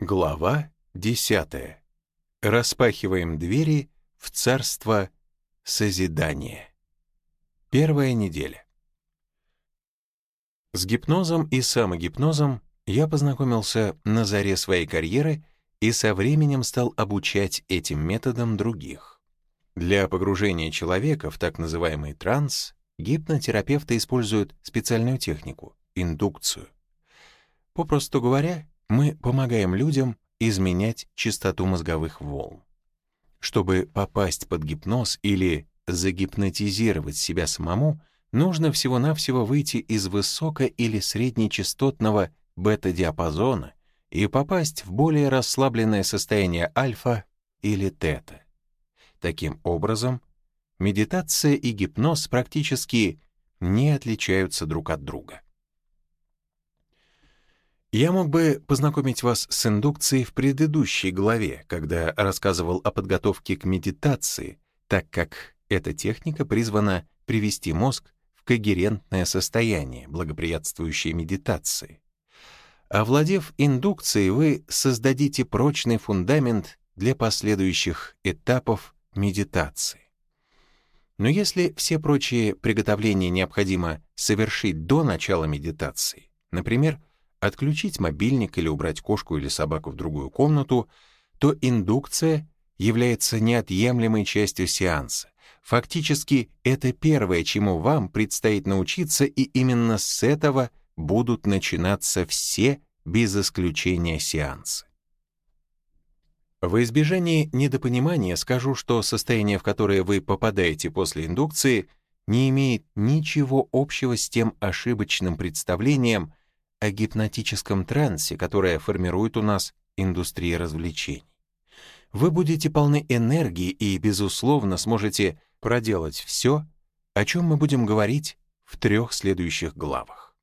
Глава 10. Распахиваем двери в царство созидания. Первая неделя. С гипнозом и самогипнозом я познакомился на заре своей карьеры и со временем стал обучать этим методам других. Для погружения человека в так называемый транс гипнотерапевты используют специальную технику — индукцию. Попросту говоря, мы помогаем людям изменять частоту мозговых волн. Чтобы попасть под гипноз или загипнотизировать себя самому, нужно всего-навсего выйти из высоко- или среднечастотного бета-диапазона и попасть в более расслабленное состояние альфа или тета. Таким образом, медитация и гипноз практически не отличаются друг от друга. Я мог бы познакомить вас с индукцией в предыдущей главе, когда рассказывал о подготовке к медитации, так как эта техника призвана привести мозг в когерентное состояние, благоприятствующее медитации. Овладев индукцией, вы создадите прочный фундамент для последующих этапов медитации. Но если все прочие приготовления необходимо совершить до начала медитации, например, отключить мобильник или убрать кошку или собаку в другую комнату, то индукция является неотъемлемой частью сеанса. Фактически, это первое, чему вам предстоит научиться, и именно с этого будут начинаться все, без исключения, сеансы. В избежании недопонимания скажу, что состояние, в которое вы попадаете после индукции, не имеет ничего общего с тем ошибочным представлением, о гипнотическом трансе, которое формирует у нас индустрия развлечений. Вы будете полны энергии и, безусловно, сможете проделать все, о чем мы будем говорить в трех следующих главах.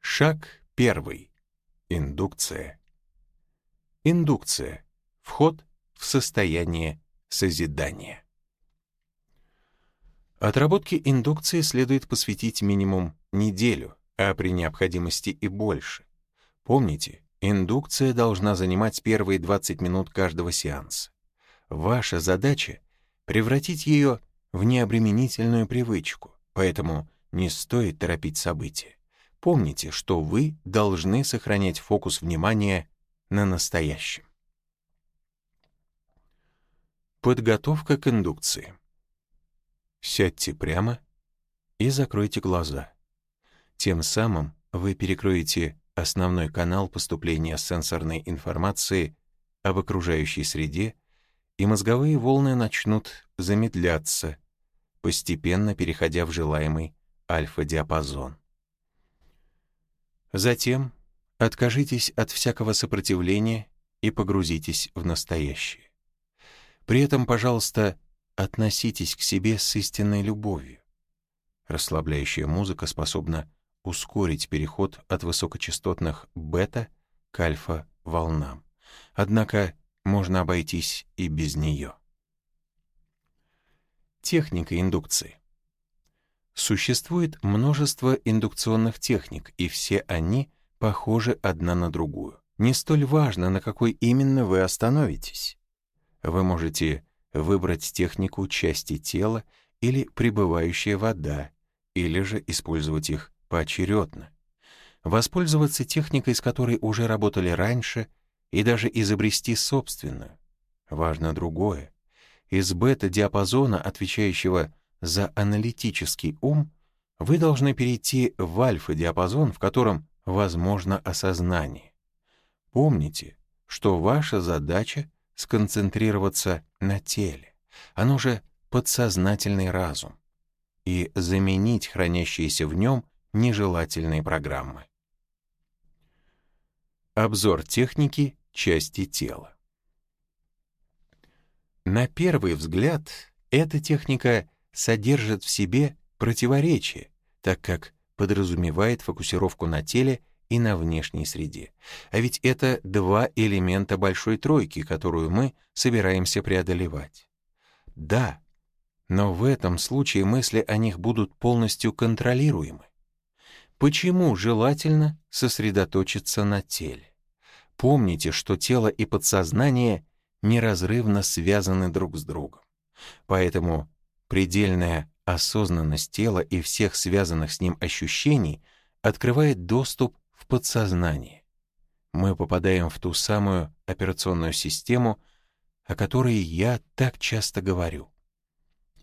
Шаг первый. Индукция. Индукция. Вход в состояние созидания. Отработке индукции следует посвятить минимум неделю, а при необходимости и больше. Помните, индукция должна занимать первые 20 минут каждого сеанса. Ваша задача — превратить ее в необременительную привычку, поэтому не стоит торопить события. Помните, что вы должны сохранять фокус внимания на настоящем. Подготовка к индукции. Сядьте прямо и закройте глаза. Тем самым вы перекроете основной канал поступления сенсорной информации об окружающей среде, и мозговые волны начнут замедляться, постепенно переходя в желаемый альфа-диапазон. Затем откажитесь от всякого сопротивления и погрузитесь в настоящее. При этом, пожалуйста, относитесь к себе с истинной любовью. Расслабляющая музыка способна ускорить переход от высокочастотных бета к альфа-волнам. Однако можно обойтись и без нее. Техника индукции. Существует множество индукционных техник, и все они похожи одна на другую. Не столь важно, на какой именно вы остановитесь. Вы можете выбрать технику части тела или пребывающая вода, или же использовать их поочередно. Воспользоваться техникой, с которой уже работали раньше, и даже изобрести собственную. Важно другое. Из бета-диапазона, отвечающего за аналитический ум, вы должны перейти в альфа-диапазон, в котором возможно осознание. Помните, что ваша задача — сконцентрироваться на теле. Оно же подсознательный разум. И заменить хранящиеся в нем нежелательные программы. Обзор техники части тела. На первый взгляд, эта техника содержит в себе противоречие, так как подразумевает фокусировку на теле и на внешней среде. А ведь это два элемента большой тройки, которую мы собираемся преодолевать. Да, но в этом случае мысли о них будут полностью контролируемы. Почему желательно сосредоточиться на теле? помните, что тело и подсознание неразрывно связаны друг с другом. Поэтому предельная осознанность тела и всех связанных с ним ощущений открывает доступ в подсознание. Мы попадаем в ту самую операционную систему, о которой я так часто говорю.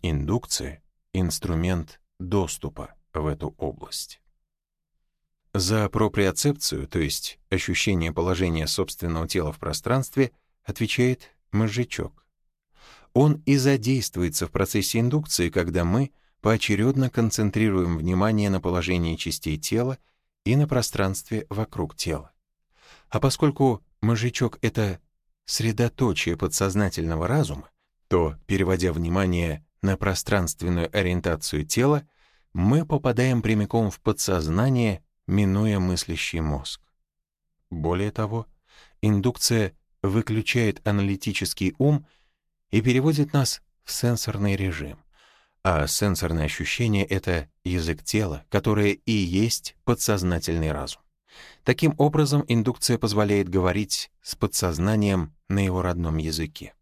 Индукция — инструмент доступа в эту область. За проприоцепцию, то есть ощущение положения собственного тела в пространстве, отвечает мозжечок. Он и задействуется в процессе индукции, когда мы поочередно концентрируем внимание на положении частей тела и на пространстве вокруг тела. А поскольку мозжечок — это средоточие подсознательного разума, то, переводя внимание на пространственную ориентацию тела, мы попадаем прямиком в подсознание, минуя мыслящий мозг. Более того, индукция выключает аналитический ум и переводит нас в сенсорный режим. А сенсорное ощущение — это язык тела, которое и есть подсознательный разум. Таким образом, индукция позволяет говорить с подсознанием на его родном языке.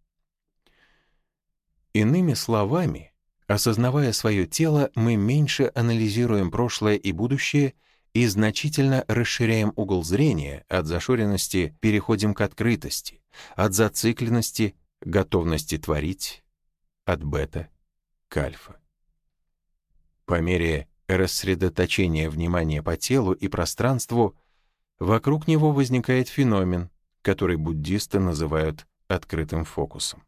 Иными словами, осознавая свое тело, мы меньше анализируем прошлое и будущее и значительно расширяем угол зрения, от зашоренности переходим к открытости, от зацикленности — готовности творить, от бета к альфа. По мере рассредоточения внимания по телу и пространству, вокруг него возникает феномен, который буддисты называют открытым фокусом.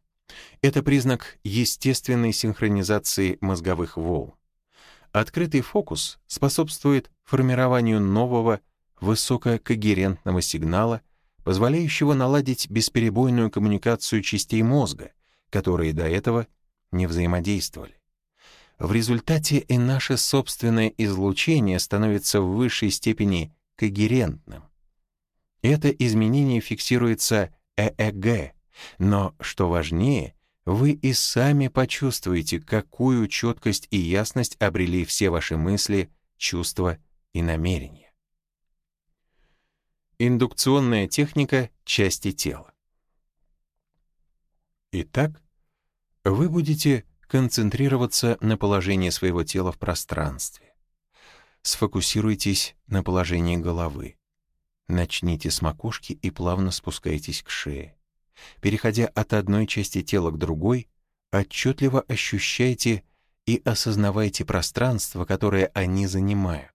Это признак естественной синхронизации мозговых волн. Открытый фокус способствует формированию нового высококогерентного сигнала, позволяющего наладить бесперебойную коммуникацию частей мозга, которые до этого не взаимодействовали. В результате и наше собственное излучение становится в высшей степени когерентным. Это изменение фиксируется ЭЭГ, но, что важнее, вы и сами почувствуете, какую четкость и ясность обрели все ваши мысли, чувства и намерения. Индукционная техника части тела. Итак, вы будете концентрироваться на положении своего тела в пространстве. Сфокусируйтесь на положении головы. Начните с макушки и плавно спускайтесь к шее. Переходя от одной части тела к другой, отчетливо ощущайте и осознавайте пространство, которое они занимают.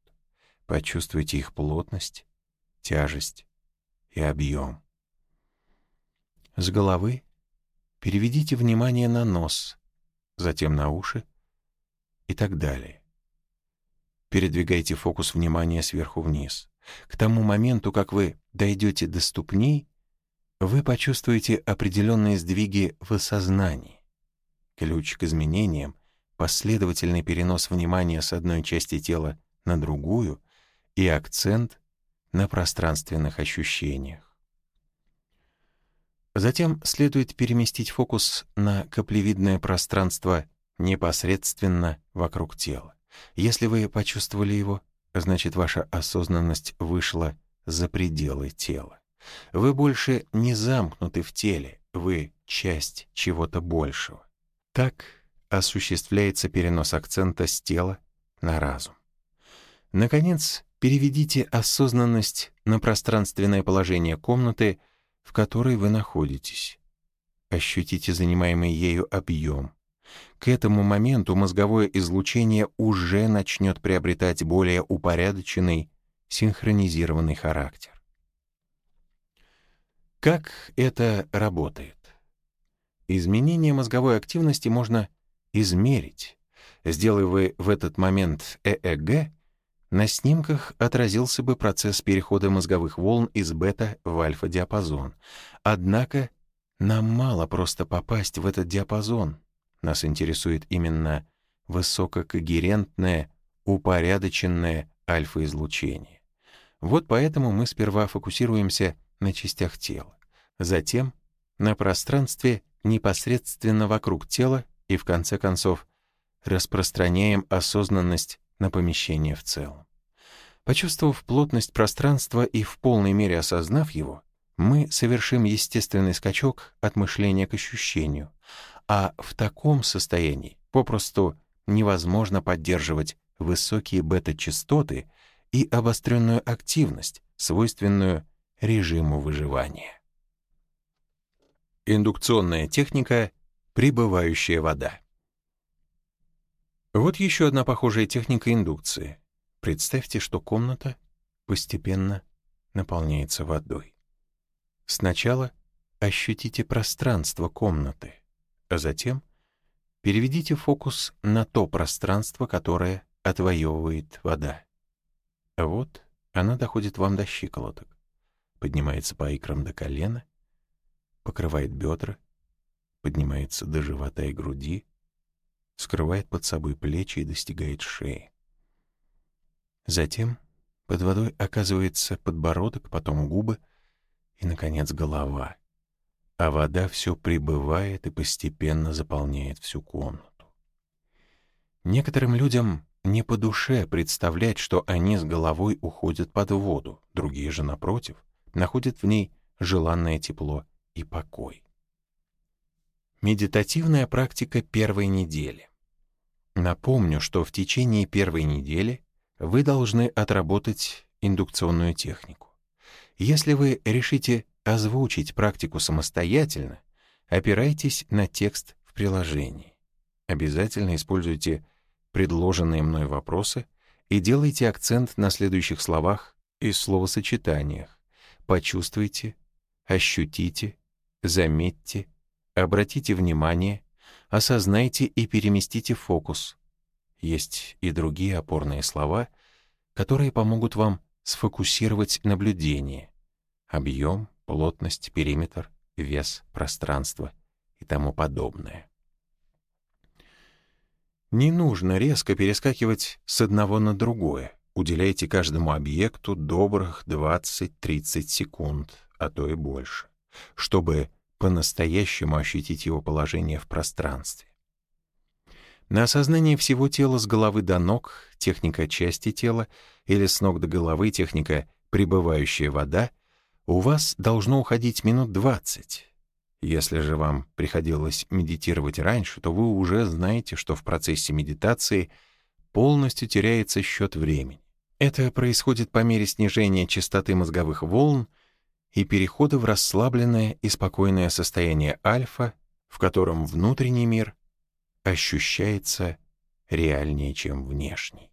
Почувствуйте их плотность, тяжесть и объем. С головы переведите внимание на нос, затем на уши и так далее. Передвигайте фокус внимания сверху вниз. К тому моменту, как вы дойдете до ступней, вы почувствуете определенные сдвиги в осознании. Ключ к изменениям — последовательный перенос внимания с одной части тела на другую и акцент на пространственных ощущениях. Затем следует переместить фокус на каплевидное пространство непосредственно вокруг тела. Если вы почувствовали его, значит ваша осознанность вышла за пределы тела. Вы больше не замкнуты в теле, вы часть чего-то большего. Так осуществляется перенос акцента с тела на разум. Наконец, переведите осознанность на пространственное положение комнаты, в которой вы находитесь. Ощутите занимаемый ею объем. К этому моменту мозговое излучение уже начнет приобретать более упорядоченный, синхронизированный характер. Как это работает? Изменение мозговой активности можно измерить. Сделая вы в этот момент ЭЭГ, на снимках отразился бы процесс перехода мозговых волн из бета в альфа-диапазон. Однако нам мало просто попасть в этот диапазон. Нас интересует именно высококогерентное, упорядоченное альфа-излучение. Вот поэтому мы сперва фокусируемся на частях тела, затем на пространстве непосредственно вокруг тела и, в конце концов, распространяем осознанность на помещение в целом. Почувствовав плотность пространства и в полной мере осознав его, мы совершим естественный скачок от мышления к ощущению, а в таком состоянии попросту невозможно поддерживать высокие бета-частоты и обостренную активность, свойственную режиму выживания. Индукционная техника «Прибывающая вода». Вот еще одна похожая техника индукции. Представьте, что комната постепенно наполняется водой. Сначала ощутите пространство комнаты, а затем переведите фокус на то пространство, которое отвоевывает вода. Вот она доходит вам до щиколоток, поднимается по икрам до колена, покрывает бедра, поднимается до живота и груди, скрывает под собой плечи и достигает шеи. Затем под водой оказывается подбородок, потом губы и, наконец, голова. А вода все прибывает и постепенно заполняет всю комнату. Некоторым людям не по душе представлять, что они с головой уходят под воду, другие же, напротив, находят в ней желанное тепло и покой. Медитативная практика первой недели. Напомню, что в течение первой недели вы должны отработать индукционную технику. Если вы решите озвучить практику самостоятельно, опирайтесь на текст в приложении. Обязательно используйте предложенные мной вопросы и делайте акцент на следующих словах и словосочетаниях. Почувствуйте, ощутите, заметьте, Обратите внимание, осознайте и переместите фокус. Есть и другие опорные слова, которые помогут вам сфокусировать наблюдение. Объем, плотность, периметр, вес, пространство и тому подобное. Не нужно резко перескакивать с одного на другое. Уделяйте каждому объекту добрых 20-30 секунд, а то и больше, чтобы по-настоящему ощутить его положение в пространстве. На осознание всего тела с головы до ног, техника части тела, или с ног до головы, техника прибывающая вода, у вас должно уходить минут 20. Если же вам приходилось медитировать раньше, то вы уже знаете, что в процессе медитации полностью теряется счет времени. Это происходит по мере снижения частоты мозговых волн и перехода в расслабленное и спокойное состояние альфа, в котором внутренний мир ощущается реальнее, чем внешний.